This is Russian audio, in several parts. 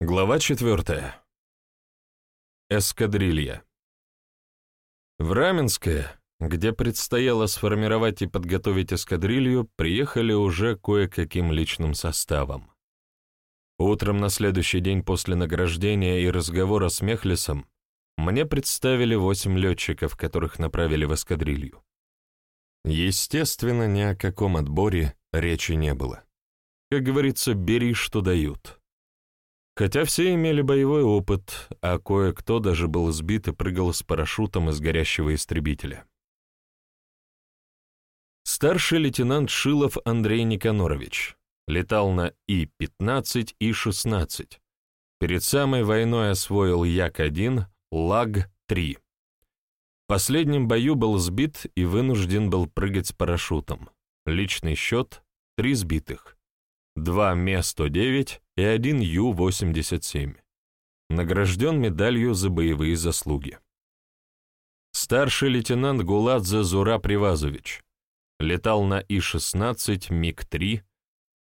Глава четвертая. Эскадрилья. В Раменское, где предстояло сформировать и подготовить эскадрилью, приехали уже кое-каким личным составом. Утром на следующий день после награждения и разговора с Мехлисом мне представили восемь летчиков, которых направили в эскадрилью. Естественно, ни о каком отборе речи не было. Как говорится, бери, что дают. Хотя все имели боевой опыт, а кое-кто даже был сбит и прыгал с парашютом из горящего истребителя. Старший лейтенант Шилов Андрей Никанорович летал на И-15 и 16. Перед самой войной освоил Як-1, Лаг-3. В последнем бою был сбит и вынужден был прыгать с парашютом. Личный счет — три сбитых. Два Ме-109 и один Ю-87. Награжден медалью за боевые заслуги. Старший лейтенант Гуладзе Зура Привазович. Летал на И-16, МиГ-3.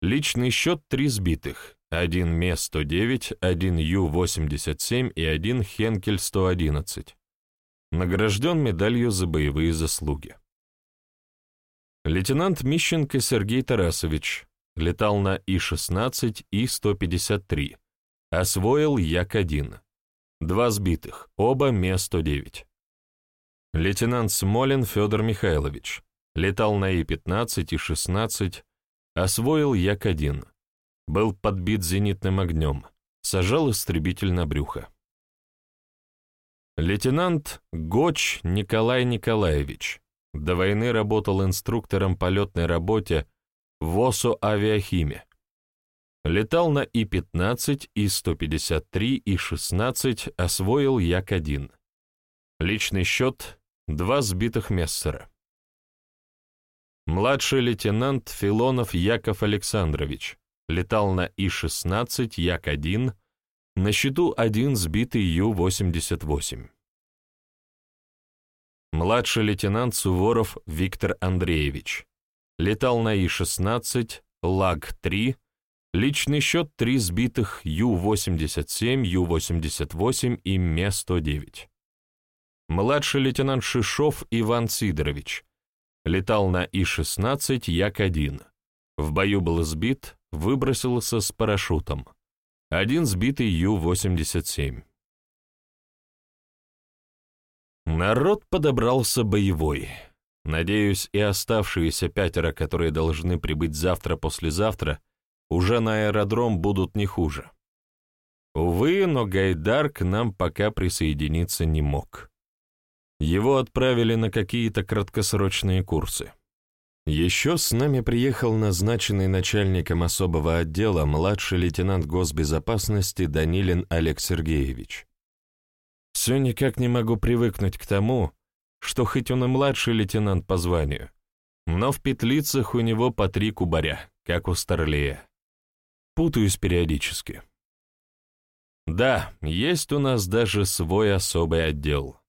Личный счет три сбитых. Один Ме-109, один Ю-87 и один Хенкель-111. Награжден медалью за боевые заслуги. Лейтенант Мищенко Сергей Тарасович летал на И-16 и 153, освоил Як-1, два сбитых, оба Ме-109. Лейтенант Смолин Федор Михайлович летал на И-15 и 16, освоил Як-1, был подбит зенитным огнем, сажал истребитель на брюхо. Лейтенант Гоч Николай Николаевич до войны работал инструктором по летной работе в ОСО «Авиахиме». Летал на И-15, И-153, И-16, освоил Як-1. Личный счет — два сбитых Мессера. Младший лейтенант Филонов Яков Александрович летал на И-16, Як-1, на счету один сбитый Ю-88. Младший лейтенант Суворов Виктор Андреевич летал на И-16, ЛАГ-3, личный счет три сбитых Ю-87, Ю-88 и Ме-109. Младший лейтенант Шишов Иван Сидорович летал на И-16, Як-1. В бою был сбит, выбросился с парашютом. Один сбитый Ю-87. Народ подобрался боевой. Надеюсь, и оставшиеся пятеро, которые должны прибыть завтра-послезавтра, уже на аэродром будут не хуже. Увы, но Гайдар к нам пока присоединиться не мог. Его отправили на какие-то краткосрочные курсы. Еще с нами приехал назначенный начальником особого отдела младший лейтенант госбезопасности Данилин Олег Сергеевич. Все никак не могу привыкнуть к тому, что хоть он и младший лейтенант по званию, но в петлицах у него по три кубаря, как у Старлея. Путаюсь периодически. Да, есть у нас даже свой особый отдел.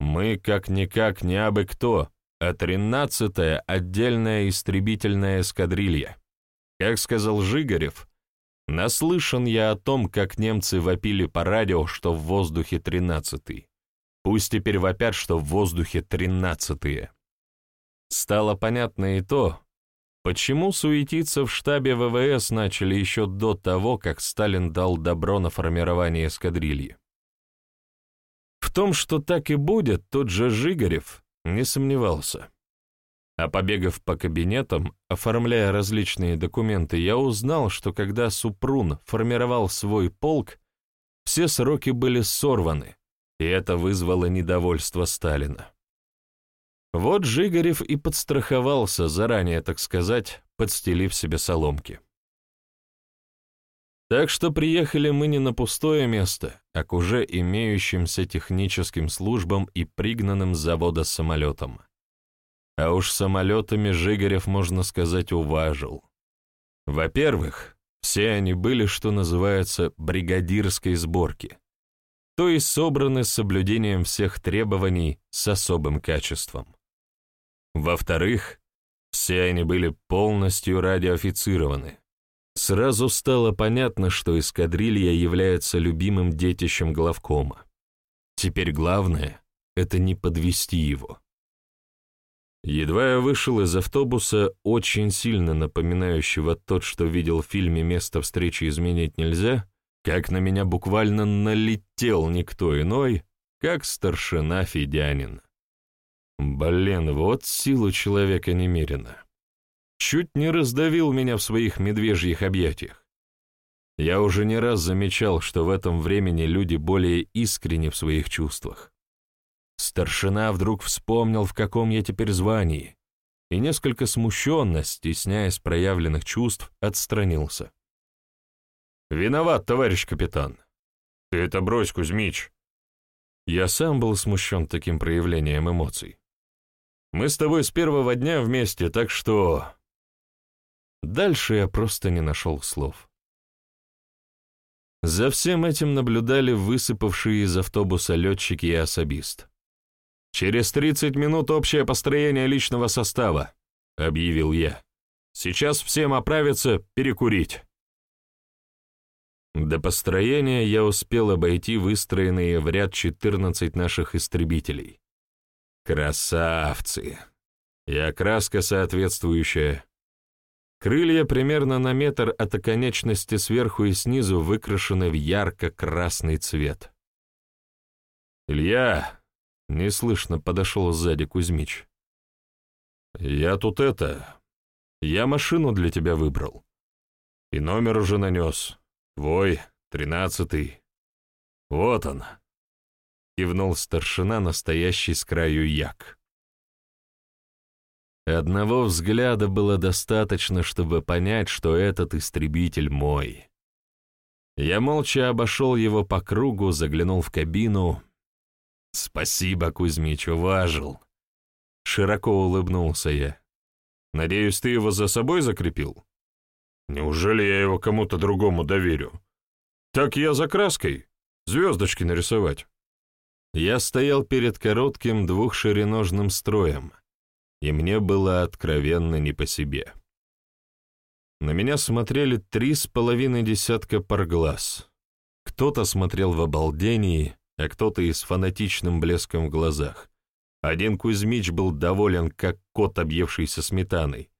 Мы как-никак не абы кто, а тринадцатая отдельная истребительная эскадрилья. Как сказал Жигарев, наслышан я о том, как немцы вопили по радио, что в воздухе тринадцатый. Пусть теперь вопят, что в воздухе тринадцатые. Стало понятно и то, почему суетиться в штабе ВВС начали еще до того, как Сталин дал добро на формирование эскадрильи. В том, что так и будет, тот же Жигарев не сомневался. А побегав по кабинетам, оформляя различные документы, я узнал, что когда Супрун формировал свой полк, все сроки были сорваны, и это вызвало недовольство Сталина. Вот Жигарев и подстраховался, заранее, так сказать, подстелив себе соломки. Так что приехали мы не на пустое место, а к уже имеющимся техническим службам и пригнанным с завода самолетам. А уж самолетами Жигарев, можно сказать, уважил. Во-первых, все они были, что называется, бригадирской сборки то есть собраны с соблюдением всех требований с особым качеством. Во-вторых, все они были полностью радиоофицированы. Сразу стало понятно, что эскадрилья является любимым детищем главкома. Теперь главное — это не подвести его. Едва я вышел из автобуса, очень сильно напоминающего тот, что видел в фильме «Место встречи изменить нельзя», как на меня буквально налетел никто иной, как старшина Федянин. Блин, вот силу человека немерено. Чуть не раздавил меня в своих медвежьих объятиях. Я уже не раз замечал, что в этом времени люди более искренни в своих чувствах. Старшина вдруг вспомнил, в каком я теперь звании, и несколько смущенно, стесняясь проявленных чувств, отстранился. «Виноват, товарищ капитан!» «Ты это брось, Кузьмич!» Я сам был смущен таким проявлением эмоций. «Мы с тобой с первого дня вместе, так что...» Дальше я просто не нашел слов. За всем этим наблюдали высыпавшие из автобуса летчики и особист. «Через 30 минут общее построение личного состава», — объявил я. «Сейчас всем оправиться, перекурить». До построения я успел обойти выстроенные в ряд 14 наших истребителей. Красавцы! И окраска соответствующая. Крылья примерно на метр от оконечности сверху и снизу выкрашены в ярко-красный цвет. «Илья!» — неслышно подошел сзади Кузьмич. «Я тут это... Я машину для тебя выбрал. И номер уже нанес. Твой, тринадцатый. Вот он!» — кивнул старшина, настоящий с краю як. Одного взгляда было достаточно, чтобы понять, что этот истребитель мой. Я молча обошел его по кругу, заглянул в кабину. «Спасибо, Кузьмич, уважил!» Широко улыбнулся я. «Надеюсь, ты его за собой закрепил?» «Неужели я его кому-то другому доверю?» «Так я за краской. Звездочки нарисовать». Я стоял перед коротким двухшириножным строем — и мне было откровенно не по себе. На меня смотрели три с половиной десятка пар глаз. Кто-то смотрел в обалдении, а кто-то и с фанатичным блеском в глазах. Один Кузьмич был доволен, как кот, объевшийся сметаной,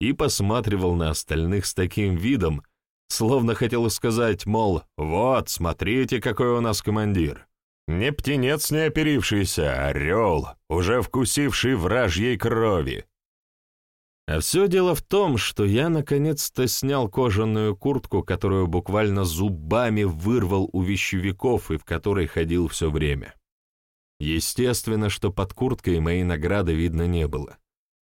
и посматривал на остальных с таким видом, словно хотел сказать, мол, «Вот, смотрите, какой у нас командир». Не птенец не оперившийся, а орел, уже вкусивший вражьей крови. А все дело в том, что я наконец-то снял кожаную куртку, которую буквально зубами вырвал у вещевиков и в которой ходил все время. Естественно, что под курткой моей награды видно не было.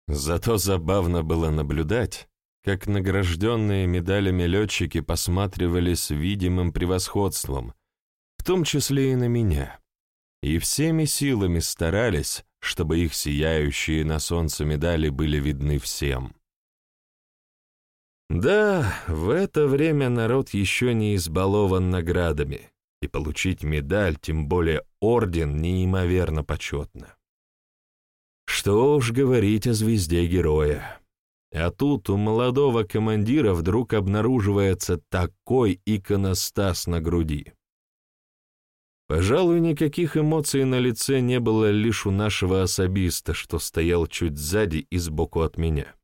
Зато забавно было наблюдать, как награжденные медалями летчики посматривали с видимым превосходством, в том числе и на меня, и всеми силами старались, чтобы их сияющие на солнце медали были видны всем. Да, в это время народ еще не избалован наградами, и получить медаль, тем более орден, неимоверно почетно. Что уж говорить о звезде героя. А тут у молодого командира вдруг обнаруживается такой иконостас на груди. Пожалуй, никаких эмоций на лице не было лишь у нашего особиста, что стоял чуть сзади и сбоку от меня.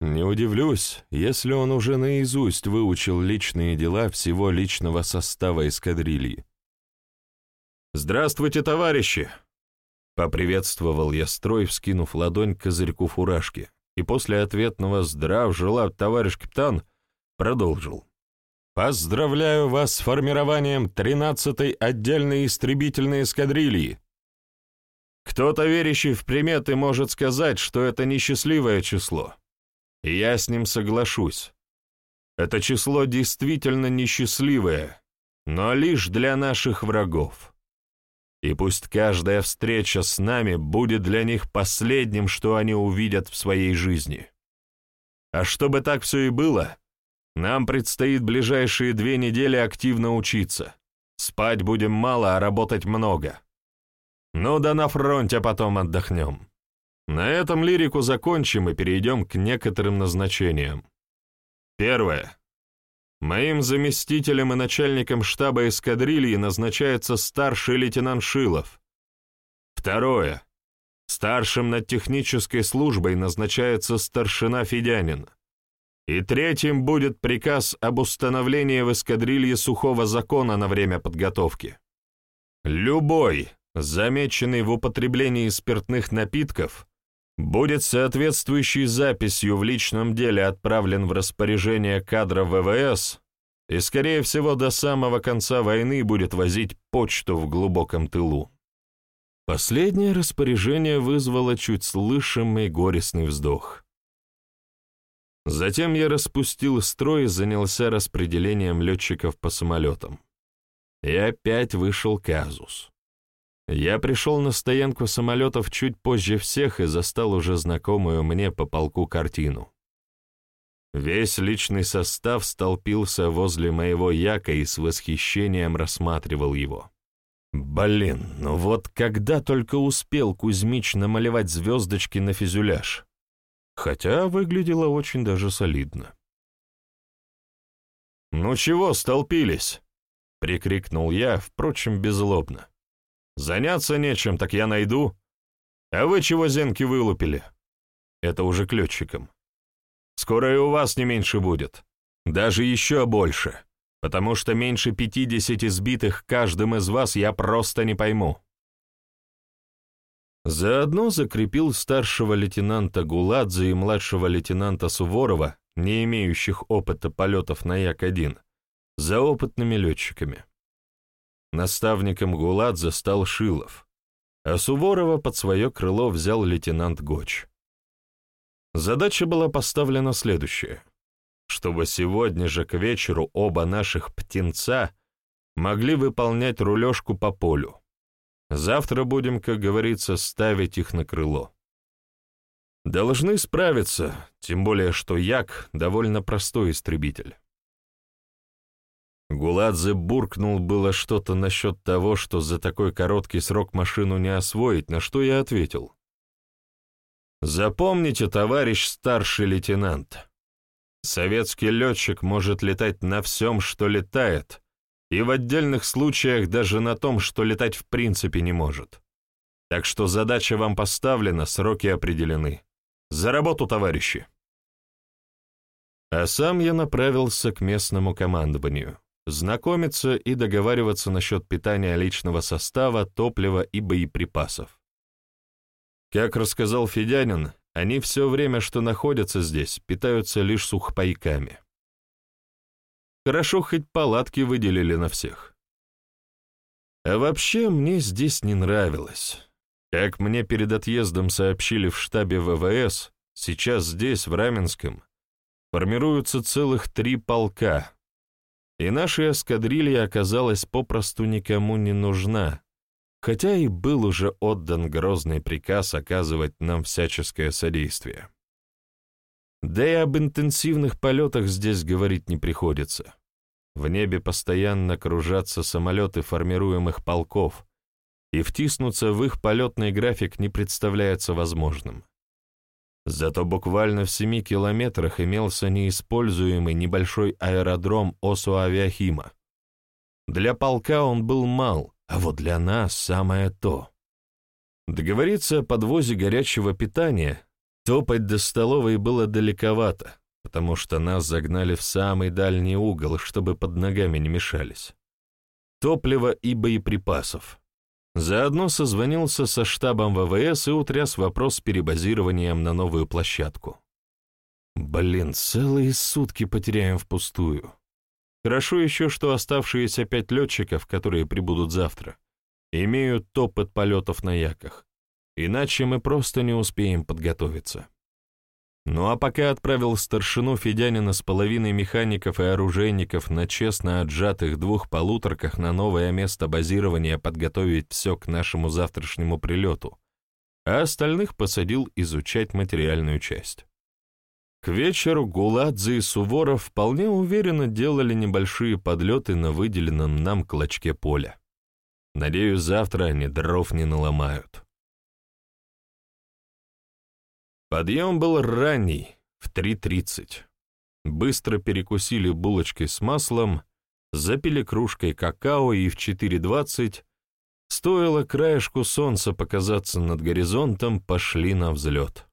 Не удивлюсь, если он уже наизусть выучил личные дела всего личного состава эскадрильи. «Здравствуйте, товарищи!» Поприветствовал я строй, вскинув ладонь к козырьку фуражки, и после ответного «Здрав, желав, товарищ капитан!» продолжил. Поздравляю вас с формированием 13-й отдельной истребительной эскадрильи. Кто-то, верящий в приметы, может сказать, что это несчастливое число. Я с ним соглашусь. Это число действительно несчастливое, но лишь для наших врагов. И пусть каждая встреча с нами будет для них последним, что они увидят в своей жизни. А чтобы так все и было, нам предстоит ближайшие две недели активно учиться. Спать будем мало, а работать много. Ну да на фронте потом отдохнем. На этом лирику закончим и перейдем к некоторым назначениям. Первое. Моим заместителем и начальником штаба эскадрильи назначается старший лейтенант Шилов. Второе. Старшим над технической службой назначается старшина Федянин. И третьим будет приказ об установлении в эскадрилье сухого закона на время подготовки. Любой, замеченный в употреблении спиртных напитков, будет соответствующей записью в личном деле отправлен в распоряжение кадра ВВС и, скорее всего, до самого конца войны будет возить почту в глубоком тылу. Последнее распоряжение вызвало чуть слышимый горестный вздох. Затем я распустил строй и занялся распределением летчиков по самолетам. И опять вышел казус. Я пришел на стоянку самолетов чуть позже всех и застал уже знакомую мне по полку картину. Весь личный состав столпился возле моего яка и с восхищением рассматривал его. Блин, ну вот когда только успел Кузьмич намалевать звездочки на фюзеляж. Хотя выглядело очень даже солидно. «Ну чего столпились?» — прикрикнул я, впрочем, беззлобно. Заняться нечем, так я найду. А вы чего зенки вылупили? Это уже к летчикам. Скоро и у вас не меньше будет. Даже еще больше. Потому что меньше пятидесяти сбитых каждым из вас я просто не пойму. Заодно закрепил старшего лейтенанта Гуладзе и младшего лейтенанта Суворова, не имеющих опыта полетов на Як-1, за опытными летчиками. Наставником Гуладзе стал Шилов, а Суворова под свое крыло взял лейтенант Гоч. Задача была поставлена следующая, чтобы сегодня же к вечеру оба наших птенца могли выполнять рулежку по полю. Завтра будем, как говорится, ставить их на крыло. Должны справиться, тем более что Як — довольно простой истребитель. Гуладзе буркнул было что-то насчет того, что за такой короткий срок машину не освоить, на что я ответил. «Запомните, товарищ старший лейтенант, советский летчик может летать на всем, что летает, и в отдельных случаях даже на том, что летать в принципе не может. Так что задача вам поставлена, сроки определены. За работу, товарищи!» А сам я направился к местному командованию знакомиться и договариваться насчет питания личного состава, топлива и боеприпасов. Как рассказал Федянин, они все время, что находятся здесь, питаются лишь сухпайками. Хорошо, хоть палатки выделили на всех. А вообще мне здесь не нравилось. Как мне перед отъездом сообщили в штабе ВВС, сейчас здесь, в Раменском, формируются целых три полка, и наша эскадрилья оказалась попросту никому не нужна, хотя и был уже отдан грозный приказ оказывать нам всяческое содействие. Да и об интенсивных полетах здесь говорить не приходится. В небе постоянно кружатся самолеты формируемых полков, и втиснуться в их полетный график не представляется возможным. Зато буквально в семи километрах имелся неиспользуемый небольшой аэродром Осу-Авиахима. Для полка он был мал, а вот для нас самое то. Договориться о подвозе горячего питания, топать до столовой было далековато, потому что нас загнали в самый дальний угол, чтобы под ногами не мешались. Топлива и боеприпасов. Заодно созвонился со штабом ВВС и утряс вопрос с перебазированием на новую площадку. Блин, целые сутки потеряем впустую. Хорошо еще, что оставшиеся пять летчиков, которые прибудут завтра, имеют опыт полетов на яках. Иначе мы просто не успеем подготовиться. Ну а пока отправил старшину Федянина с половиной механиков и оружейников на честно отжатых двух полуторках на новое место базирования подготовить все к нашему завтрашнему прилету, а остальных посадил изучать материальную часть. К вечеру Гуладзе и Суворов вполне уверенно делали небольшие подлеты на выделенном нам клочке поля. Надеюсь, завтра они дров не наломают. Подъем был ранний, в 3.30. быстро перекусили булочкой с маслом, запили кружкой какао и в 4.20, стоило краешку солнца показаться над горизонтом, пошли на взлет.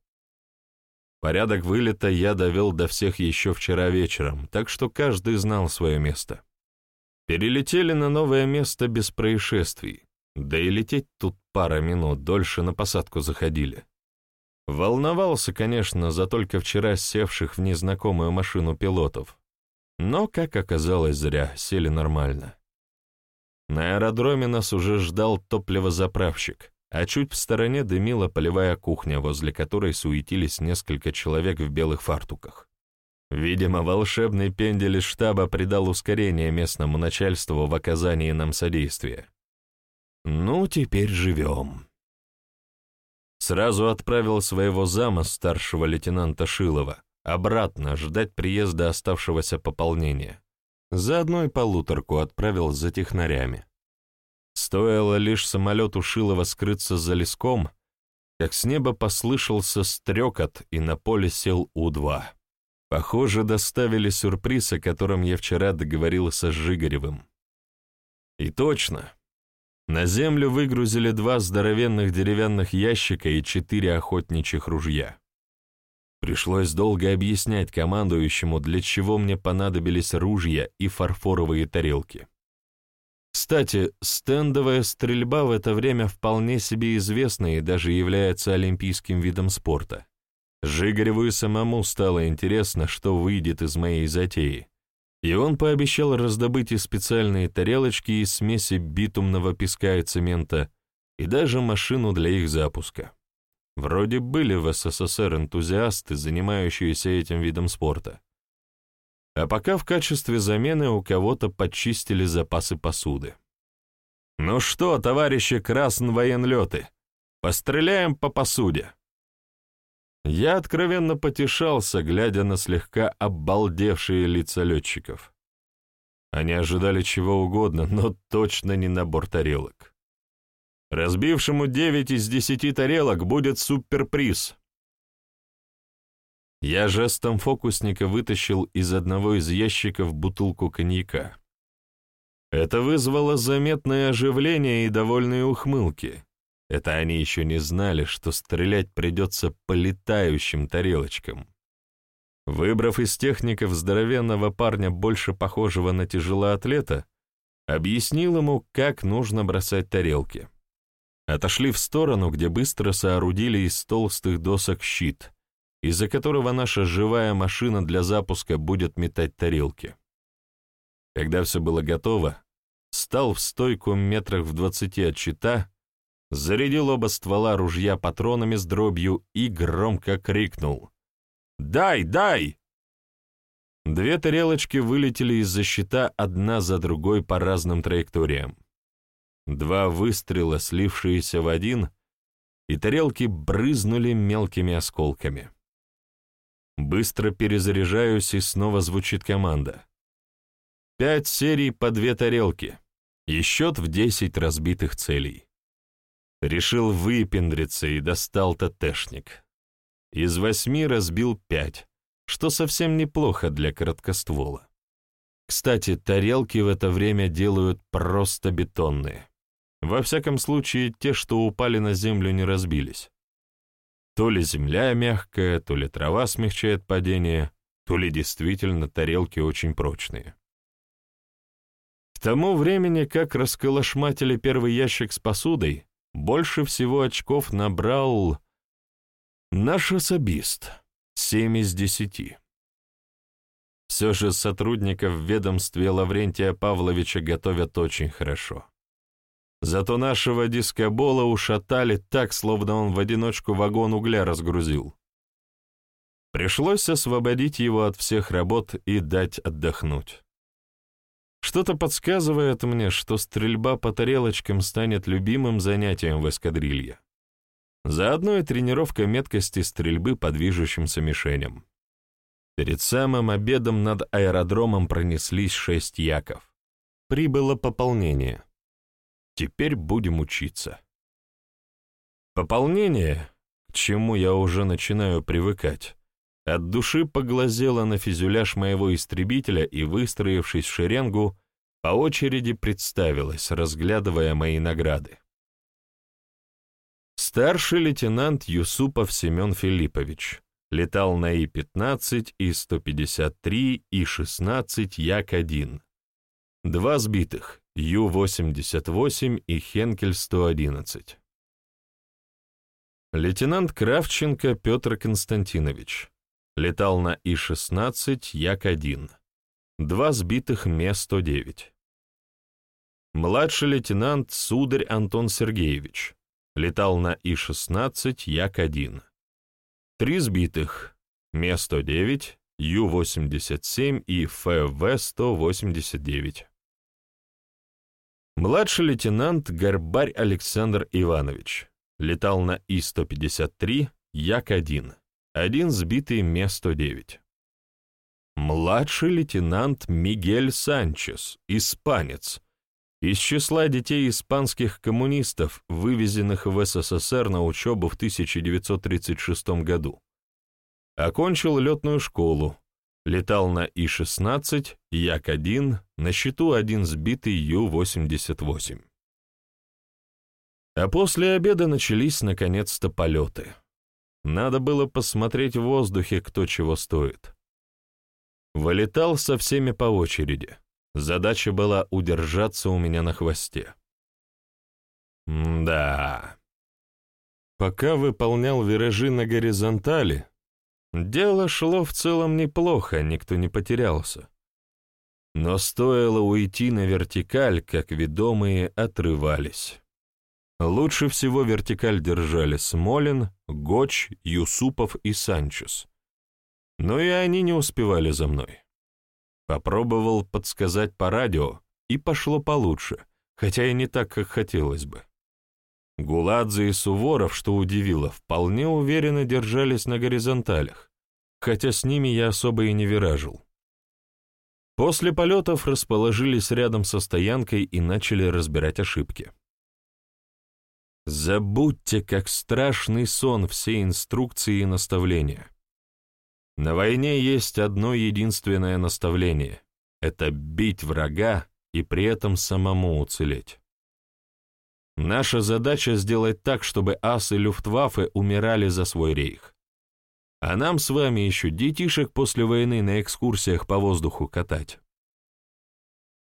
Порядок вылета я довел до всех еще вчера вечером, так что каждый знал свое место. Перелетели на новое место без происшествий, да и лететь тут пара минут, дольше на посадку заходили. Волновался, конечно, за только вчера севших в незнакомую машину пилотов, но, как оказалось, зря, сели нормально. На аэродроме нас уже ждал топливозаправщик, а чуть в стороне дымила полевая кухня, возле которой суетились несколько человек в белых фартуках. Видимо, волшебный пендель из штаба придал ускорение местному начальству в оказании нам содействия. Ну, теперь живем. Сразу отправил своего зама, старшего лейтенанта Шилова, обратно ждать приезда оставшегося пополнения. Заодно и полуторку отправил за технарями. Стоило лишь самолету Шилова скрыться за леском, как с неба послышался стрекот, и на поле сел У-2. Похоже, доставили сюрприз, о котором я вчера договорился с Жигаревым. И точно. На землю выгрузили два здоровенных деревянных ящика и четыре охотничьих ружья. Пришлось долго объяснять командующему, для чего мне понадобились ружья и фарфоровые тарелки. Кстати, стендовая стрельба в это время вполне себе известна и даже является олимпийским видом спорта. Жигареву и самому стало интересно, что выйдет из моей затеи, и он пообещал раздобыть и специальные тарелочки из смеси битумного песка и цемента, и даже машину для их запуска. Вроде были в СССР энтузиасты, занимающиеся этим видом спорта. А пока в качестве замены у кого-то почистили запасы посуды. «Ну что, товарищи красновоенлеты, постреляем по посуде!» Я откровенно потешался, глядя на слегка обалдевшие лица летчиков. Они ожидали чего угодно, но точно не набор тарелок. Разбившему девять из десяти тарелок будет суперприз. Я жестом фокусника вытащил из одного из ящиков бутылку коньяка. Это вызвало заметное оживление и довольные ухмылки. Это они еще не знали, что стрелять придется по летающим тарелочкам. Выбрав из техников здоровенного парня, больше похожего на тяжелоатлета, объяснил ему, как нужно бросать тарелки. Отошли в сторону, где быстро соорудили из толстых досок щит — из-за которого наша живая машина для запуска будет метать тарелки. Когда все было готово, стал в стойку метрах в двадцати от щита, зарядил оба ствола ружья патронами с дробью и громко крикнул «Дай, дай!» Две тарелочки вылетели из-за щита одна за другой по разным траекториям. Два выстрела, слившиеся в один, и тарелки брызнули мелкими осколками. Быстро перезаряжаюсь, и снова звучит команда. Пять серий по две тарелки. И счет в десять разбитых целей. Решил выпендриться и достал ТТшник. Из восьми разбил пять, что совсем неплохо для короткоствола. Кстати, тарелки в это время делают просто бетонные. Во всяком случае, те, что упали на землю, не разбились. То ли земля мягкая, то ли трава смягчает падение, то ли действительно тарелки очень прочные. К тому времени, как расколошматили первый ящик с посудой, больше всего очков набрал наш особист, семь из десяти. Все же сотрудников в ведомстве Лаврентия Павловича готовят очень хорошо. Зато нашего дискобола ушатали так, словно он в одиночку вагон угля разгрузил. Пришлось освободить его от всех работ и дать отдохнуть. Что-то подсказывает мне, что стрельба по тарелочкам станет любимым занятием в эскадрилье. Заодно и тренировка меткости стрельбы по движущимся мишеням. Перед самым обедом над аэродромом пронеслись шесть яков. Прибыло пополнение — Теперь будем учиться. Пополнение, к чему я уже начинаю привыкать, от души поглазела на фюзеляж моего истребителя и, выстроившись в шеренгу, по очереди представилась, разглядывая мои награды. Старший лейтенант Юсупов Семен Филиппович летал на И-15, И-153, И-16, Як-1. Два сбитых, Ю-88 и Хенкель-111. Лейтенант Кравченко Петр Константинович летал на И-16, Як-1. Два сбитых Ме-109. Младший лейтенант Сударь Антон Сергеевич летал на И-16, Як-1. Три сбитых Ме-109, Ю-87 и ФВ-189. Младший лейтенант Горбарь Александр Иванович летал на И-153, Як-1, один сбитый Ме-109. Младший лейтенант Мигель Санчес, испанец, из числа детей испанских коммунистов, вывезенных в СССР на учебу в 1936 году. Окончил летную школу, летал на И-16, Як-1, на счету один сбитый Ю-88. А после обеда начались наконец-то полеты. Надо было посмотреть в воздухе, кто чего стоит. Вылетал со всеми по очереди. Задача была удержаться у меня на хвосте. Да. Пока выполнял виражи на горизонтали, дело шло в целом неплохо, никто не потерялся. Но стоило уйти на вертикаль, как ведомые отрывались. Лучше всего вертикаль держали Смолин, Гоч, Юсупов и Санчес. Но и они не успевали за мной. Попробовал подсказать по радио, и пошло получше, хотя и не так, как хотелось бы. Гуладзе и Суворов, что удивило, вполне уверенно держались на горизонталях, хотя с ними я особо и не виражил. После полетов расположились рядом со стоянкой и начали разбирать ошибки. Забудьте, как страшный сон, все инструкции и наставления. На войне есть одно единственное наставление — это бить врага и при этом самому уцелеть. Наша задача сделать так, чтобы асы Люфтваффе умирали за свой рейх. А нам с вами еще детишек после войны на экскурсиях по воздуху катать.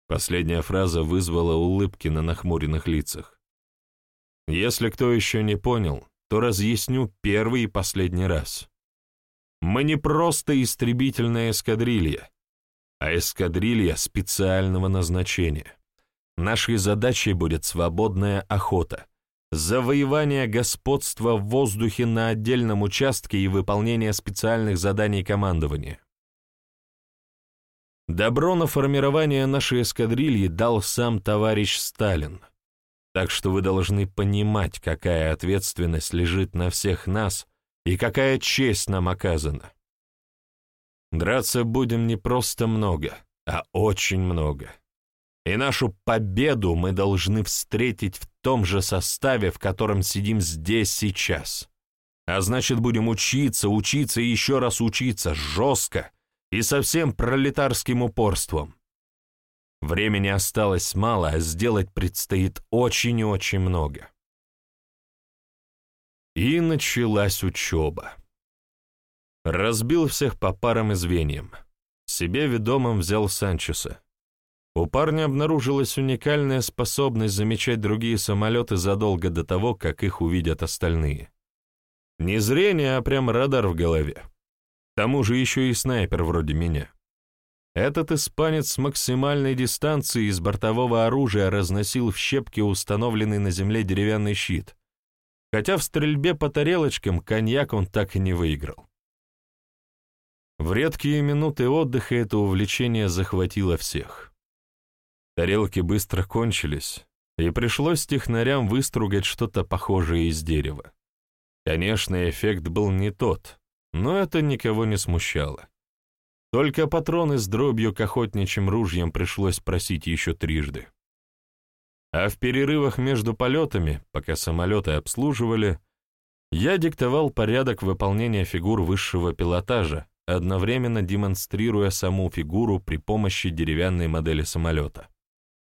Последняя фраза вызвала улыбки на нахмуренных лицах. Если кто еще не понял, то разъясню первый и последний раз. Мы не просто истребительная эскадрилья, а эскадрилья специального назначения. Нашей задачей будет свободная охота, завоевание господства в воздухе на отдельном участке и выполнение специальных заданий командования. Добро на формирование нашей эскадрильи дал сам товарищ Сталин – так что вы должны понимать, какая ответственность лежит на всех нас и какая честь нам оказана. Драться будем не просто много, а очень много. И нашу победу мы должны встретить в том же составе, в котором сидим здесь сейчас. А значит, будем учиться, учиться и еще раз учиться, жестко и со всем пролетарским упорством. Времени осталось мало, а сделать предстоит очень и очень много. И началась учеба. Разбил всех по парам и звеньям. Себе ведомым взял Санчеса. У парня обнаружилась уникальная способность замечать другие самолеты задолго до того, как их увидят остальные. Не зрение, а прям радар в голове. К тому же еще и снайпер вроде меня. Этот испанец с максимальной дистанции из бортового оружия разносил в щепки установленный на земле деревянный щит, хотя в стрельбе по тарелочкам коньяк он так и не выиграл. В редкие минуты отдыха это увлечение захватило всех. Тарелки быстро кончились, и пришлось технарям выстругать что-то похожее из дерева. Конечно, эффект был не тот, но это никого не смущало. Только патроны с дробью к охотничьим ружьям пришлось просить еще трижды. А в перерывах между полетами, пока самолеты обслуживали, Я диктовал порядок выполнения фигур высшего пилотажа, одновременно демонстрируя саму фигуру при помощи деревянной модели самолета.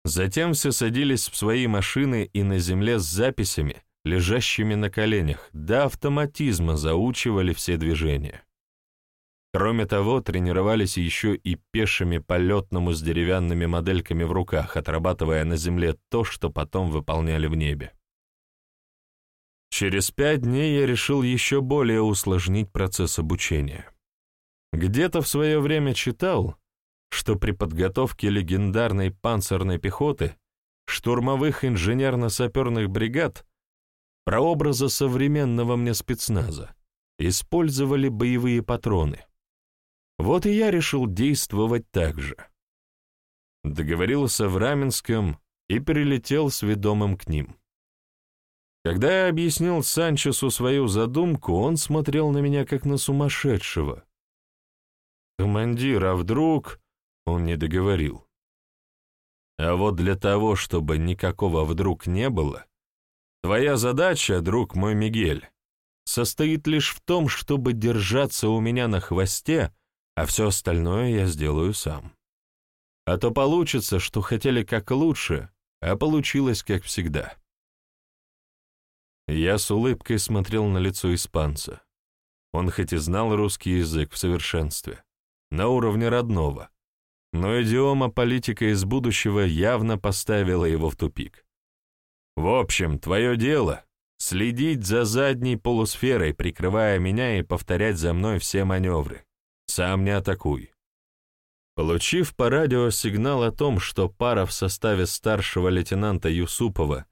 Затем все садились в свои машины и на земле с записями, лежащими на коленях, до автоматизма заучивали все движения. Кроме того, тренировались еще и пешими полетному с деревянными модельками в руках, отрабатывая на земле то, что потом выполняли в небе. Через пять дней я решил еще более усложнить процесс обучения. Где-то в свое время читал, что при подготовке легендарной панцирной пехоты, штурмовых инженерно-саперных бригад, прообраза современного мне спецназа, использовали боевые патроны. Вот и я решил действовать так же. Договорился в Раменском и перелетел с ведомым к ним. Когда я объяснил Санчесу свою задумку, он смотрел на меня как на сумасшедшего. «Командир, а вдруг...» — он не договорил. «А вот для того, чтобы никакого вдруг не было, твоя задача, друг мой Мигель, состоит лишь в том, чтобы держаться у меня на хвосте, а все остальное я сделаю сам. А то получится, что хотели как лучше, а получилось как всегда». Я с улыбкой смотрел на лицо испанца. Он хоть и знал русский язык в совершенстве, на уровне родного, но идиома политика из будущего явно поставила его в тупик. В общем, твое дело — следить за задней полусферой, прикрывая меня и повторять за мной все маневры. Сам не атакуй. Получив по радио сигнал о том, что пара в составе старшего лейтенанта Юсупова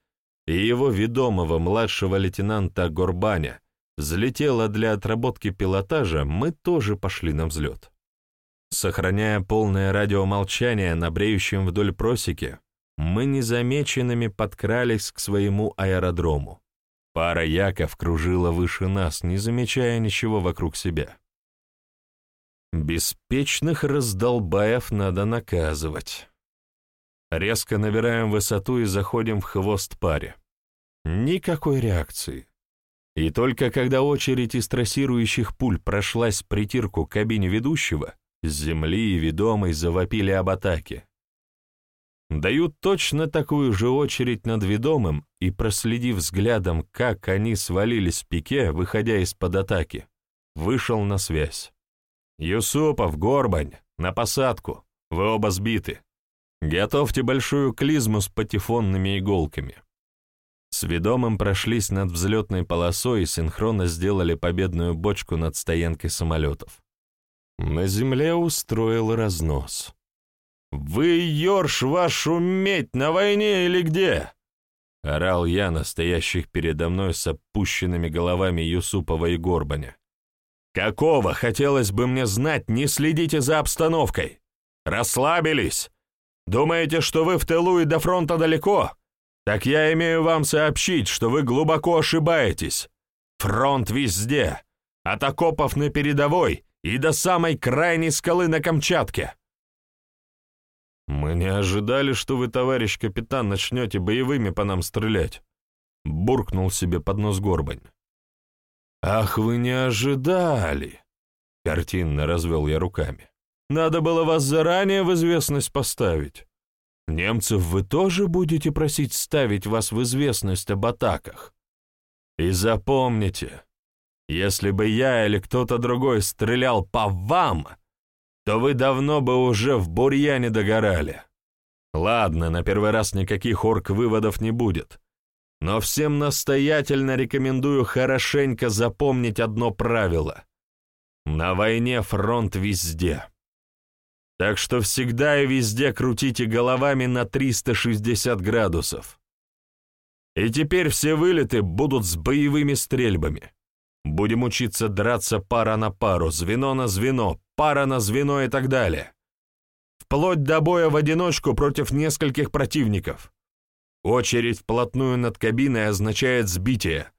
и его ведомого младшего лейтенанта Горбаня взлетела для отработки пилотажа, мы тоже пошли на взлет. Сохраняя полное радиомолчание на бреющем вдоль просеки, мы незамеченными подкрались к своему аэродрому. Пара яков кружила выше нас, не замечая ничего вокруг себя. Беспечных раздолбаев надо наказывать. Резко набираем высоту и заходим в хвост паре. Никакой реакции. И только когда очередь из трассирующих пуль прошлась притирку к кабине ведущего, с земли и ведомой завопили об атаке. Дают точно такую же очередь над ведомым, и, проследив взглядом, как они свалились в пике, выходя из-под атаки, вышел на связь. «Юсупов, Горбань, на посадку, вы оба сбиты. Готовьте большую клизму с патефонными иголками. С ведомым прошлись над взлетной полосой и синхронно сделали победную бочку над стоянкой самолетов. На земле устроил разнос. «Вы, Ёрш, вашу медь, на войне или где?» — орал я настоящих передо мной с опущенными головами Юсупова и Горбаня. «Какого, хотелось бы мне знать, не следите за обстановкой? Расслабились? Думаете, что вы в тылу и до фронта далеко? Так я имею вам сообщить, что вы глубоко ошибаетесь. Фронт везде, от окопов на передовой и до самой крайней скалы на Камчатке. Мы не ожидали, что вы, товарищ капитан, начнете боевыми по нам стрелять. Буркнул себе под нос Горбань. Ах, вы не ожидали! Картинно развел я руками. Надо было вас заранее в известность поставить. Немцев вы тоже будете просить ставить вас в известность об атаках. И запомните, если бы я или кто-то другой стрелял по вам, то вы давно бы уже в бурьяне догорали. Ладно, на первый раз никаких орг-выводов не будет, но всем настоятельно рекомендую хорошенько запомнить одно правило. На войне фронт везде. Так что всегда и везде крутите головами на 360 градусов. И теперь все вылеты будут с боевыми стрельбами. Будем учиться драться пара на пару, звено на звено, пара на звено и так далее. Вплоть до боя в одиночку против нескольких противников. Очередь вплотную над кабиной означает сбитие,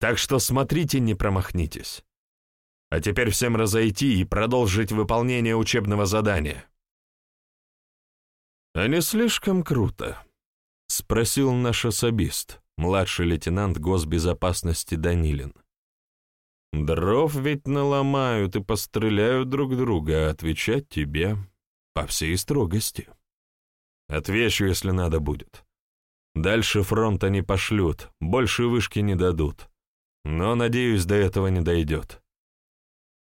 так что смотрите, не промахнитесь. А теперь всем разойти и продолжить выполнение учебного задания. «А не слишком круто?» — спросил наш особист, младший лейтенант госбезопасности Данилин. Дров ведь наломают и постреляют друг друга, а отвечать тебе по всей строгости. Отвечу, если надо будет. Дальше фронта не пошлют, больше вышки не дадут. Но, надеюсь, до этого не дойдет.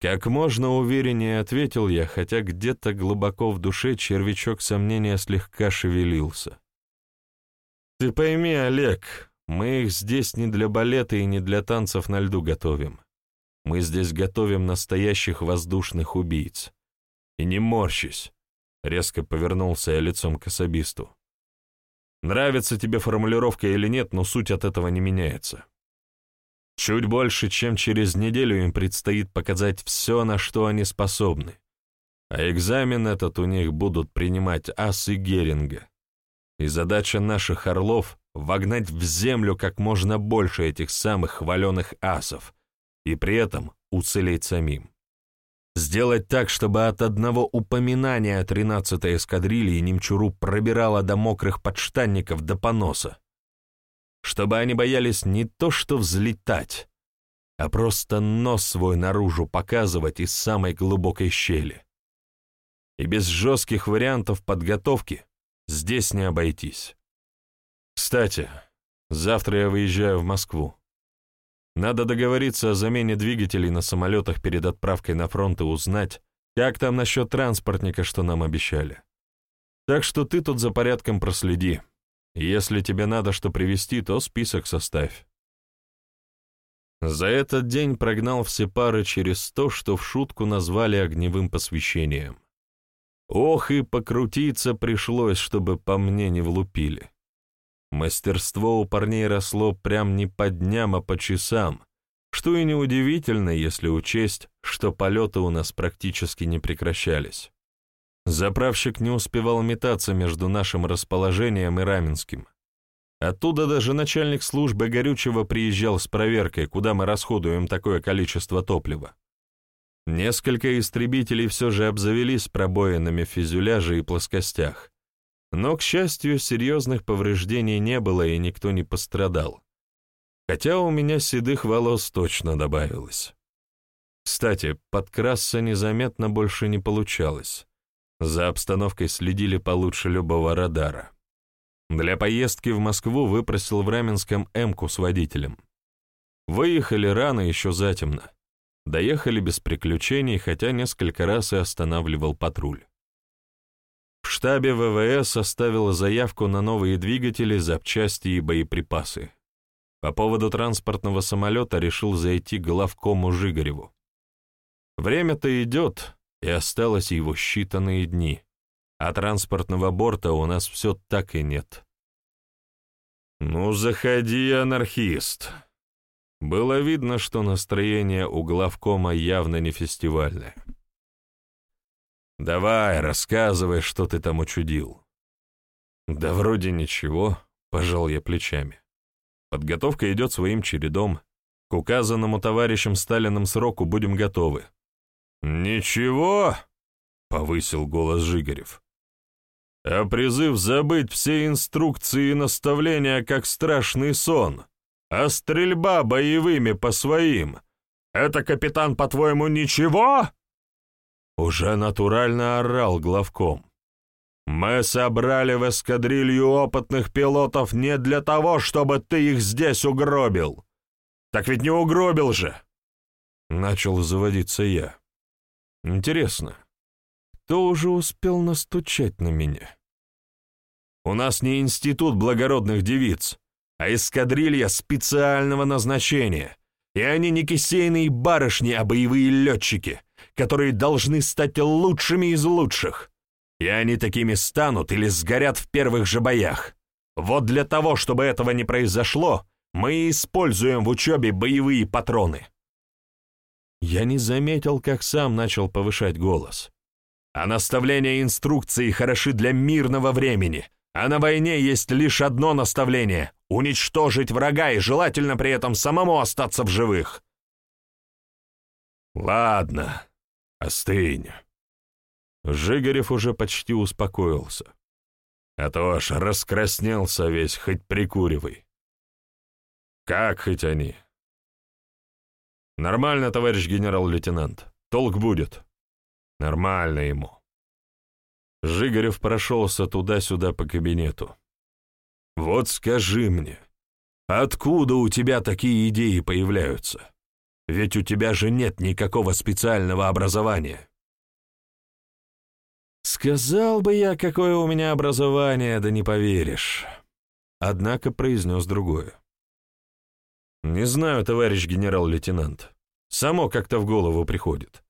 Как можно увереннее ответил я, хотя где-то глубоко в душе червячок сомнения слегка шевелился. Ты пойми, Олег, мы их здесь не для балета и не для танцев на льду готовим. Мы здесь готовим настоящих воздушных убийц. И не морщись, резко повернулся я лицом к особисту. Нравится тебе формулировка или нет, но суть от этого не меняется. Чуть больше, чем через неделю им предстоит показать все, на что они способны. А экзамен этот у них будут принимать ас и Геринга. И задача наших орлов — вогнать в землю как можно больше этих самых хваленых асов и при этом уцелеть самим. Сделать так, чтобы от одного упоминания о тринадцатой эскадрильи немчуру пробирало до мокрых подштанников до поноса. Чтобы они боялись не то что взлетать, а просто нос свой наружу показывать из самой глубокой щели. И без жестких вариантов подготовки здесь не обойтись. Кстати, завтра я выезжаю в Москву. Надо договориться о замене двигателей на самолетах перед отправкой на фронт и узнать, как там насчет транспортника, что нам обещали. Так что ты тут за порядком проследи. Если тебе надо что привезти, то список составь. За этот день прогнал все пары через то, что в шутку назвали огневым посвящением. Ох, и покрутиться пришлось, чтобы по мне не влупили. Мастерство у парней росло прям не по дням, а по часам, что и неудивительно, если учесть, что полеты у нас практически не прекращались. Заправщик не успевал метаться между нашим расположением и Раменским. Оттуда даже начальник службы горючего приезжал с проверкой, куда мы расходуем такое количество топлива. Несколько истребителей все же обзавелись пробоинами в фюзеляже и плоскостях, но, к счастью, серьезных повреждений не было и никто не пострадал. Хотя у меня седых волос точно добавилось. Кстати, подкрасться незаметно больше не получалось. За обстановкой следили получше любого радара. Для поездки в Москву выпросил в Раменском Эмку с водителем. Выехали рано, еще затемно. Доехали без приключений, хотя несколько раз и останавливал патруль. В штабе ВВС оставила заявку на новые двигатели, запчасти и боеприпасы. По поводу транспортного самолета решил зайти главкому Жигареву. Время-то идет, и осталось его считанные дни, а транспортного борта у нас все так и нет. «Ну, заходи, анархист!» Было видно, что настроение у главкома явно не фестивальное. «Давай, рассказывай, что ты там учудил». «Да вроде ничего», — пожал я плечами. «Подготовка идет своим чередом. К указанному товарищем Сталиным сроку будем готовы». «Ничего?» — повысил голос Жигарев. «А призыв забыть все инструкции и наставления, как страшный сон, а стрельба боевыми по своим — это, капитан, по-твоему, ничего?» Уже натурально орал главком. «Мы собрали в эскадрилью опытных пилотов не для того, чтобы ты их здесь угробил. Так ведь не угробил же!» Начал заводиться я. «Интересно, кто уже успел настучать на меня?» «У нас не институт благородных девиц, а эскадрилья специального назначения, и они не кисейные барышни, а боевые летчики» которые должны стать лучшими из лучших. И они такими станут или сгорят в первых же боях. Вот для того, чтобы этого не произошло, мы используем в учебе боевые патроны. Я не заметил, как сам начал повышать голос. А наставления и инструкции хороши для мирного времени, а на войне есть лишь одно наставление — уничтожить врага и желательно при этом самому остаться в живых. Ладно, «Остынь!» Жигарев уже почти успокоился. А то аж раскраснелся весь, хоть прикуривай. «Как хоть они?» Нормально, товарищ генерал-лейтенант. Толк будет. Нормально ему. Жигарев прошелся туда-сюда по кабинету. Вот скажи мне, откуда у тебя такие идеи появляются? Ведь у тебя же нет никакого специального образования. Сказал бы я, какое у меня образование, да не поверишь. Однако произнес другое. Не знаю, товарищ генерал-лейтенант. Само как-то в голову приходит.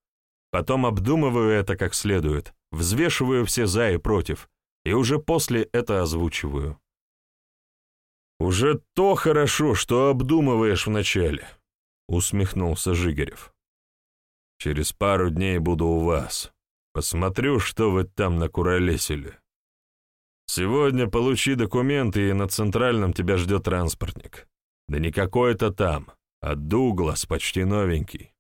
Потом обдумываю это как следует, взвешиваю все за и против, и уже после это озвучиваю. «Уже то хорошо, что обдумываешь вначале», — усмехнулся Жигарев. «Через пару дней буду у вас. Посмотрю, что вы там накуролесили. Сегодня получи документы, и на Центральном тебя ждет транспортник. Да не какой-то там, а Дуглас, почти новенький.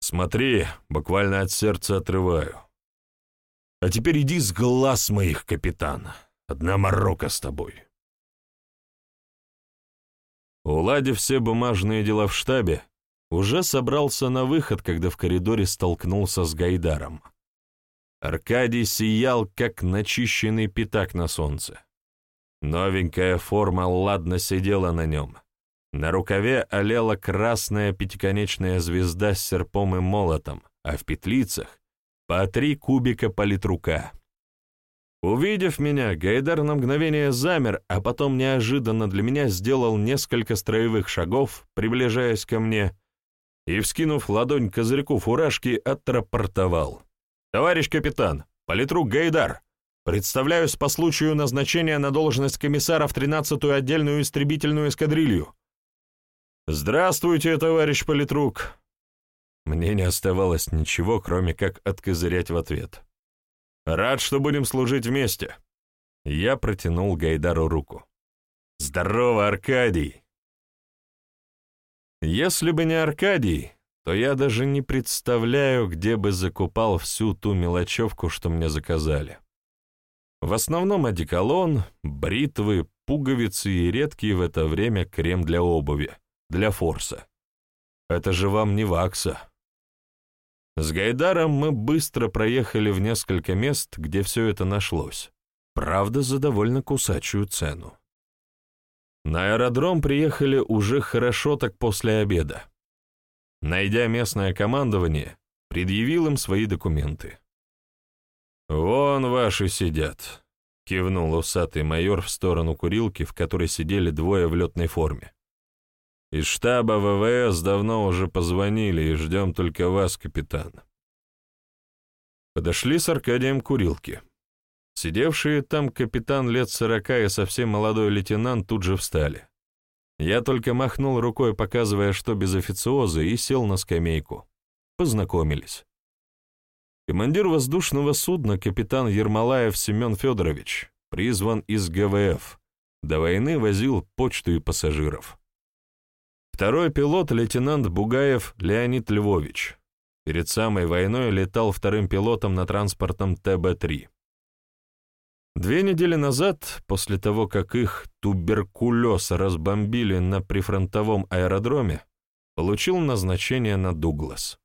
Смотри, буквально от сердца отрываю. А теперь иди с глаз моих, капитан. Одна морока с тобой. Уладив все бумажные дела в штабе, уже собрался на выход, когда в коридоре столкнулся с Гайдаром. Аркадий сиял, как начищенный пятак на солнце. Новенькая форма ладно сидела на нем. На рукаве олела красная пятиконечная звезда с серпом и молотом, а в петлицах — по три кубика политрука. Увидев меня, Гайдар на мгновение замер, а потом неожиданно для меня сделал несколько строевых шагов, приближаясь ко мне, и, вскинув ладонь к козырьку фуражки, отрапортовал. «Товарищ капитан, политрук Гайдар, представляюсь по случаю назначения на должность комиссара в 13-ю отдельную истребительную эскадрилью». «Здравствуйте, товарищ политрук!» Мне не оставалось ничего, кроме как откозырять в ответ. «Рад, что будем служить вместе». Я протянул Гайдару руку. «Здорово, Аркадий!» Если бы не Аркадий, то я даже не представляю, где бы закупал всю ту мелочевку, что мне заказали. В основном одеколон, бритвы, пуговицы и редкий в это время крем для обуви, для форса. Это же вам не вакса. С Гайдаром мы быстро проехали в несколько мест, где все это нашлось. Правда, за довольно кусачую цену. На аэродром приехали уже хорошо так после обеда. Найдя местное командование, предъявил им свои документы. «Вон ваши сидят», — кивнул усатый майор в сторону курилки, в которой сидели двое в летной форме. «Из штаба ВВС давно уже позвонили, и ждем только вас, капитан». Подошли с Аркадием к курилке. Сидевшие там капитан лет сорока и совсем молодой лейтенант тут же встали. Я только махнул рукой, показывая, что без официоза, и сел на скамейку. Познакомились. Командир воздушного судна капитан Ермолаев Семен Федорович, призван из ГВФ, до войны возил почту и пассажиров. Второй пилот лейтенант Бугаев Леонид Львович. Перед самой войной летал вторым пилотом на транспортном ТБ-3. Две недели назад, после того, как их туберкулез разбомбили на прифронтовом аэродроме, получил назначение на Дуглас.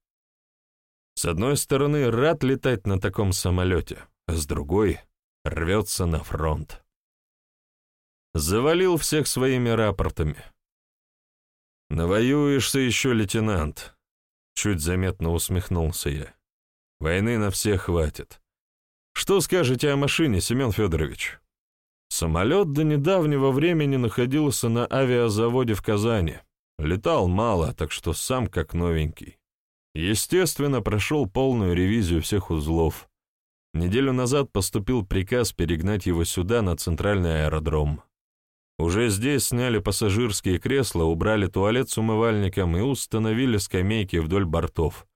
С одной стороны, рад летать на таком самолете, а с другой — рвется на фронт. Завалил всех своими рапортами. «Навоюешься еще, лейтенант», — чуть заметно усмехнулся я. «Войны на всех хватит. Что скажете о машине, Семен Федорович? Самолет до недавнего времени находился на авиазаводе в Казани. Летал мало, так что сам как новенький. Естественно, прошел полную ревизию всех узлов. Неделю назад поступил приказ перегнать его сюда, на центральный аэродром. Уже здесь сняли пассажирские кресла, убрали туалет с умывальником и установили скамейки вдоль бортов,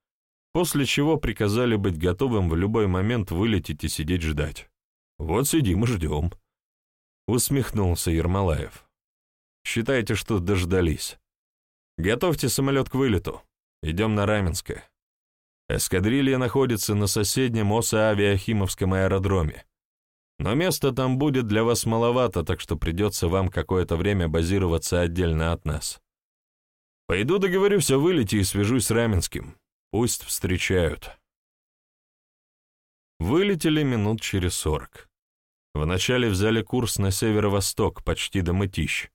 после чего приказали быть готовым в любой момент вылететь и сидеть ждать. Вот сидим и ждем. Усмехнулся Ермолаев. Считайте, что дождались. Готовьте самолет к вылету. Идем на Раменское. Эскадрилья находится на соседнем ОСА-авиахимовском аэродроме. Но места там будет для вас маловато, так что придется вам какое-то время базироваться отдельно от нас. Пойду договорюсь о вылете и свяжусь с Раменским. Пусть встречают. Вылетели минут через сорок. Вначале взяли курс на северо-восток, почти до Мытищ.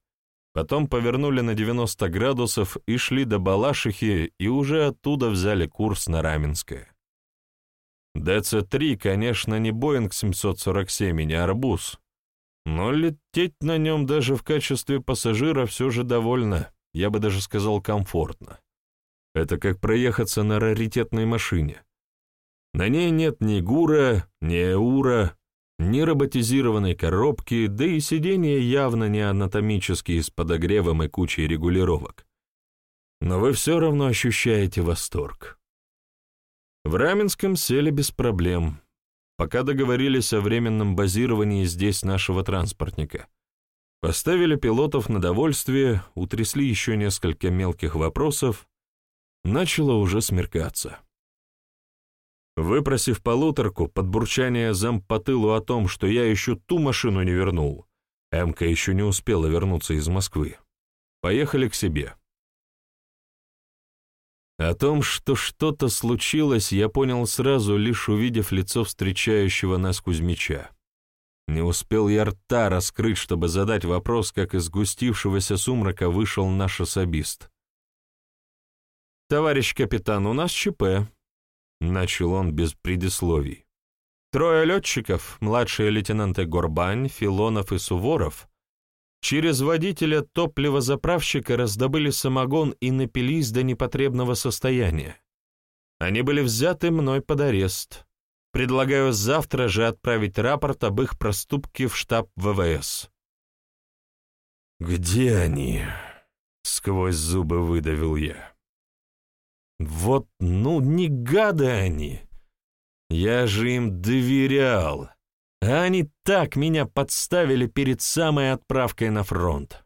Потом повернули на 90 градусов и шли до Балашихи, и уже оттуда взяли курс на Раменское. ДЦ-3, конечно, не Боинг 747 и не Арбуз, но лететь на нем даже в качестве пассажира все же довольно, я бы даже сказал, комфортно. Это как проехаться на раритетной машине. На ней нет ни ГУРа, ни ЭУРа, ни роботизированной коробки, да и сиденья явно не анатомические с подогревом и кучей регулировок. Но вы все равно ощущаете восторг. В Раменском сели без проблем, пока договорились о временном базировании здесь нашего транспортника. Поставили пилотов на довольствие, утрясли еще несколько мелких вопросов, начало уже смеркаться. Выпросив полуторку, под бурчание зам по тылу о том, что я еще ту машину не вернул, Эмка еще не успела вернуться из Москвы. Поехали к себе. О том, что что-то случилось, я понял сразу, лишь увидев лицо встречающего нас Кузьмича. Не успел я рта раскрыть, чтобы задать вопрос, как из густившегося сумрака вышел наш особист. «Товарищ капитан, у нас ЧП», — начал он без предисловий. «Трое летчиков, младшие лейтенанты Горбань, Филонов и Суворов, через водителя топливозаправщика раздобыли самогон и напились до непотребного состояния. Они были взяты мной под арест. Предлагаю завтра же отправить рапорт об их проступке в штаб ВВС». «Где они?» — сквозь зубы выдавил я. Вот, ну, не гады они. Я же им доверял. А они так меня подставили перед самой отправкой на фронт.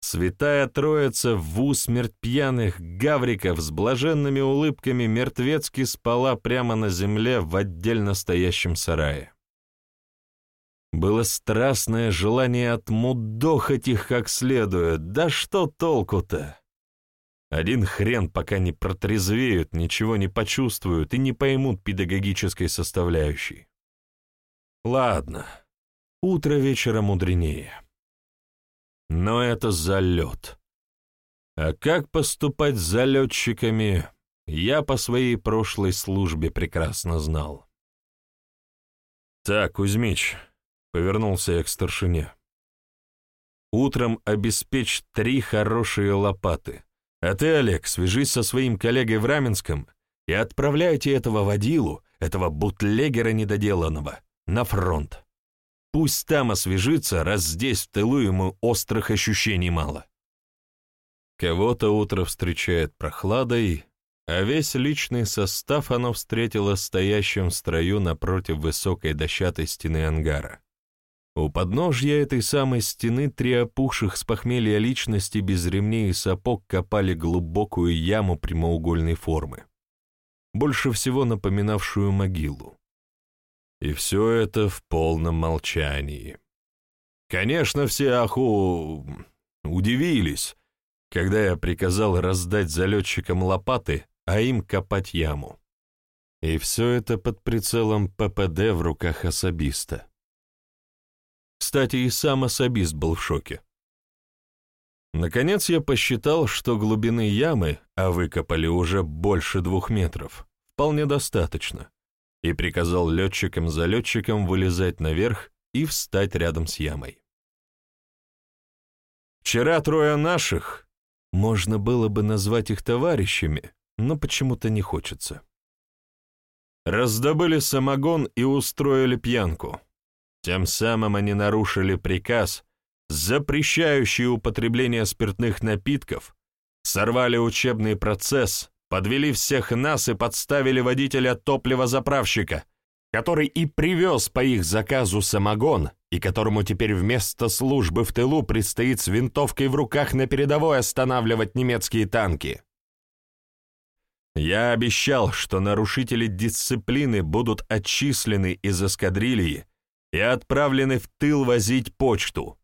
Святая Троица в усмерть пьяных гавриков с блаженными улыбками мертвецки спала прямо на земле в отдельно стоящем сарае. Было страстное желание отмудохать их как следует, да что толку-то? Один хрен, пока не протрезвеют, ничего не почувствуют и не поймут педагогической составляющей. Ладно, утро вечера мудренее. Но это залет. А как поступать с залетчиками, я по своей прошлой службе прекрасно знал. «Так, Кузьмич», — повернулся я к старшине, — «утром обеспечь три хорошие лопаты» А ты, Олег, свяжись со своим коллегой в Раменском и отправляйте этого водилу, этого бутлегера недоделанного, на фронт. Пусть там освежится, раз здесь в тылу ему острых ощущений мало. Кого-то утро встречает прохладой, а весь личный состав оно встретило стоящим в строю напротив высокой дощатой стены ангара. У подножья этой самой стены три опухших с похмелья личности без ремней и сапог копали глубокую яму прямоугольной формы, больше всего напоминавшую могилу. И все это в полном молчании. Конечно, все аху удивились, когда я приказал раздать залетчикам лопаты, а им копать яму. И все это под прицелом ППД в руках особиста. Кстати, и сам особист был в шоке. Наконец я посчитал, что глубины ямы, а выкопали уже больше двух метров, вполне достаточно, и приказал летчикам за летчиком вылезать наверх и встать рядом с ямой. Вчера трое наших, можно было бы назвать их товарищами, но почему-то не хочется. Раздобыли самогон и устроили пьянку. Тем самым они нарушили приказ, запрещающий употребление спиртных напитков, сорвали учебный процесс, подвели всех нас и подставили водителя топливозаправщика, который и привез по их заказу самогон, и которому теперь вместо службы в тылу предстоит с винтовкой в руках на передовой останавливать немецкие танки. Я обещал, что нарушители дисциплины будут отчислены из эскадрильи и отправлены в тыл возить почту.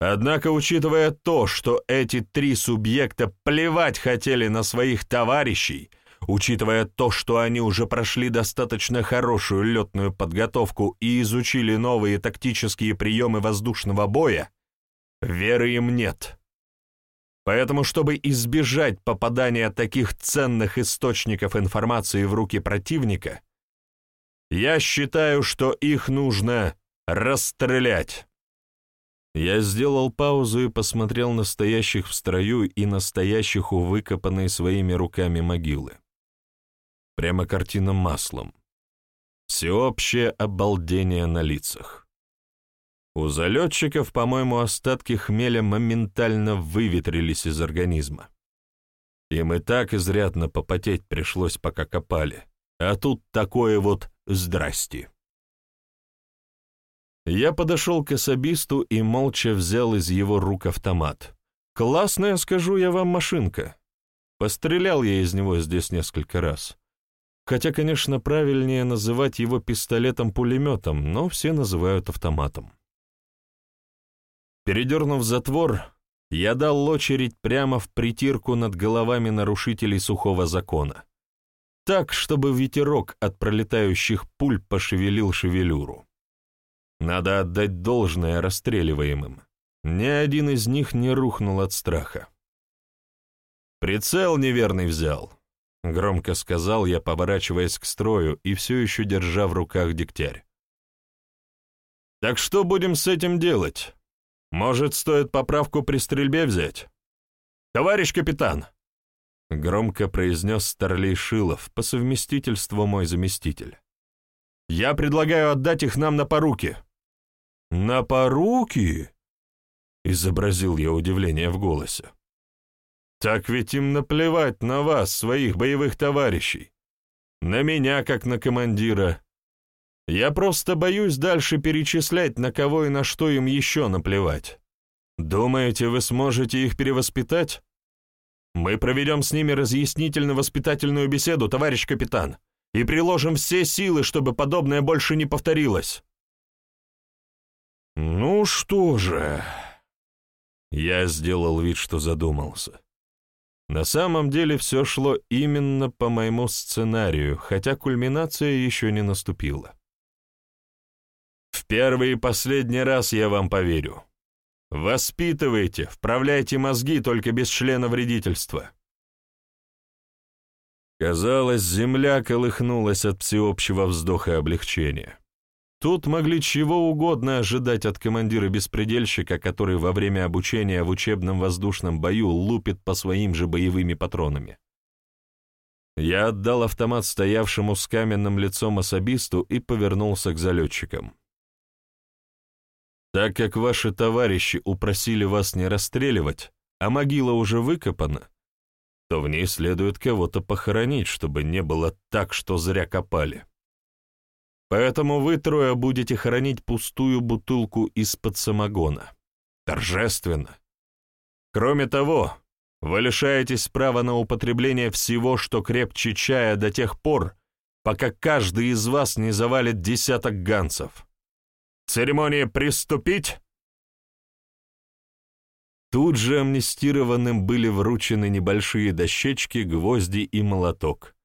Однако, учитывая то, что эти три субъекта плевать хотели на своих товарищей, учитывая то, что они уже прошли достаточно хорошую летную подготовку и изучили новые тактические приемы воздушного боя, веры им нет. Поэтому, чтобы избежать попадания таких ценных источников информации в руки противника, я считаю, что их нужно расстрелять. Я сделал паузу и посмотрел на стоящих в строю и настоящих у выкопанной своими руками могилы. Прямо картина маслом. Всеобщее обалдение на лицах. У залетчиков, по-моему, остатки хмеля моментально выветрились из организма. Им и так изрядно попотеть пришлось, пока копали. А тут такое вот «здрасте». Я подошел к особисту и молча взял из его рук автомат. Классная, скажу я вам, машинка. Пострелял я из него здесь несколько раз. Хотя, конечно, правильнее называть его пистолетом-пулеметом, но все называют автоматом. Передернув затвор, я дал очередь прямо в притирку над головами нарушителей сухого закона. Так, чтобы ветерок от пролетающих пуль пошевелил шевелюру. Надо отдать должное расстреливаемым. Ни один из них не рухнул от страха. «Прицел неверный взял», — громко сказал я, поворачиваясь к строю и все еще держа в руках дегтярь. «Так что будем с этим делать? Может, стоит поправку при стрельбе взять?» «Товарищ капитан!» — громко произнес Старлей Шилов, по совместительству мой заместитель. «Я предлагаю отдать их нам на поруки». «На поруки?» — изобразил я удивление в голосе. «Так ведь им наплевать на вас, своих боевых товарищей. На меня, как на командира. Я просто боюсь дальше перечислять, на кого и на что им еще наплевать. Думаете, вы сможете их перевоспитать? Мы проведем с ними разъяснительно-воспитательную беседу, товарищ капитан, и приложим все силы, чтобы подобное больше не повторилось». «Ну что же...» Я сделал вид, что задумался. На самом деле все шло именно по моему сценарию, хотя кульминация еще не наступила. В первый и последний раз я вам поверю. Воспитывайте, вправляйте мозги только без члена вредительства. Казалось, земля колыхнулась от всеобщего вздоха облегчения. Тут могли чего угодно ожидать от командира-беспредельщика, который во время обучения в учебном воздушном бою лупит по своим же боевыми патронами. Я отдал автомат стоявшему с каменным лицом особисту и повернулся к залетчикам. Так как ваши товарищи упросили вас не расстреливать, а могила уже выкопана, то в ней следует кого-то похоронить, чтобы не было так, что зря копали. Поэтому вы трое будете хоронить пустую бутылку из-под самогона. Торжественно. Кроме того, вы лишаетесь права на употребление всего, что крепче чая до тех пор, пока каждый из вас не завалит десяток ганцев. Церемония приступить? Тут же амнистированным были вручены небольшие дощечки, гвозди и молоток.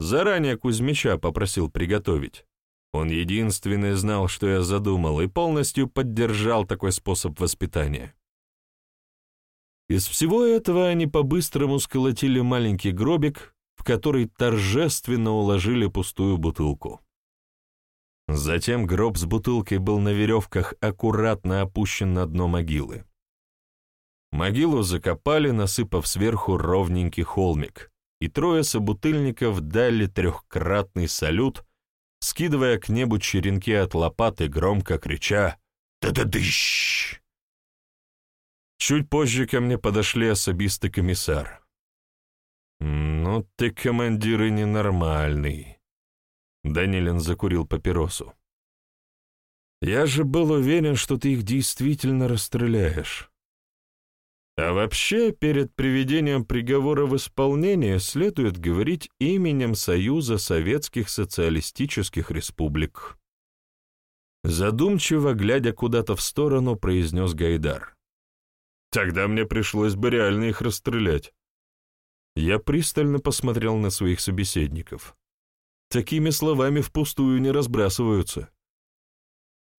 Заранее Кузьмича попросил приготовить. Он единственный знал, что я задумал, и полностью поддержал такой способ воспитания. Из всего этого они по-быстрому сколотили маленький гробик, в который торжественно уложили пустую бутылку. Затем гроб с бутылкой был на веревках аккуратно опущен на дно могилы. Могилу закопали, насыпав сверху ровненький холмик, и трое собутыльников дали трехкратный салют, скидывая к небу черенки от лопаты, громко крича «Та-да-дыщ!». Чуть позже ко мне подошли особистый комиссар. «Ну ты, командир, и ненормальный». Данилин закурил папиросу. «Я же был уверен, что ты их действительно расстреляешь. А вообще, перед приведением приговора в исполнение следует говорить именем Союза Советских Социалистических Республик. Задумчиво, глядя куда-то в сторону, произнес Гайдар. Тогда мне пришлось бы реально их расстрелять. Я пристально посмотрел на своих собеседников. Такими словами впустую не разбрасываются.